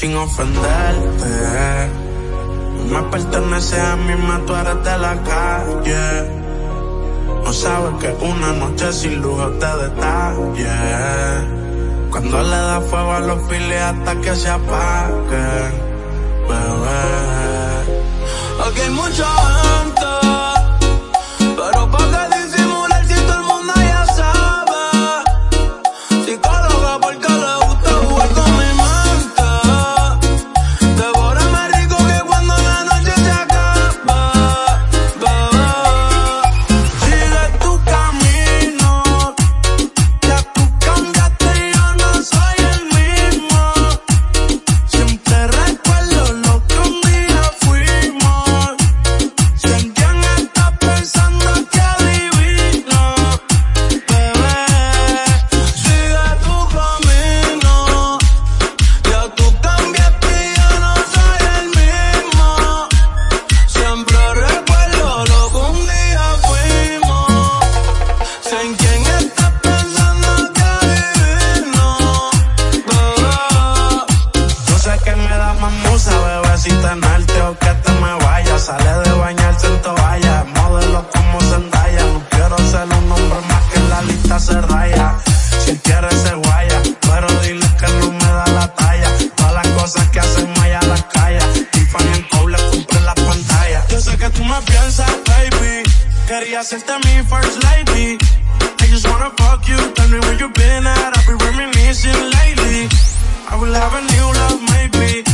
sin ofenderte. Me pertenece a mí, más tú de la calle. No sabes que una noche sin lujo te detalle. Cuando le da fuego a los files hasta que se apaguen, bebé. Aquí hay mucha. Quería hacerte mi first lady. I just wanna fuck you, tell me where you been at. I've been reminiscing lately. I will have a new love, maybe.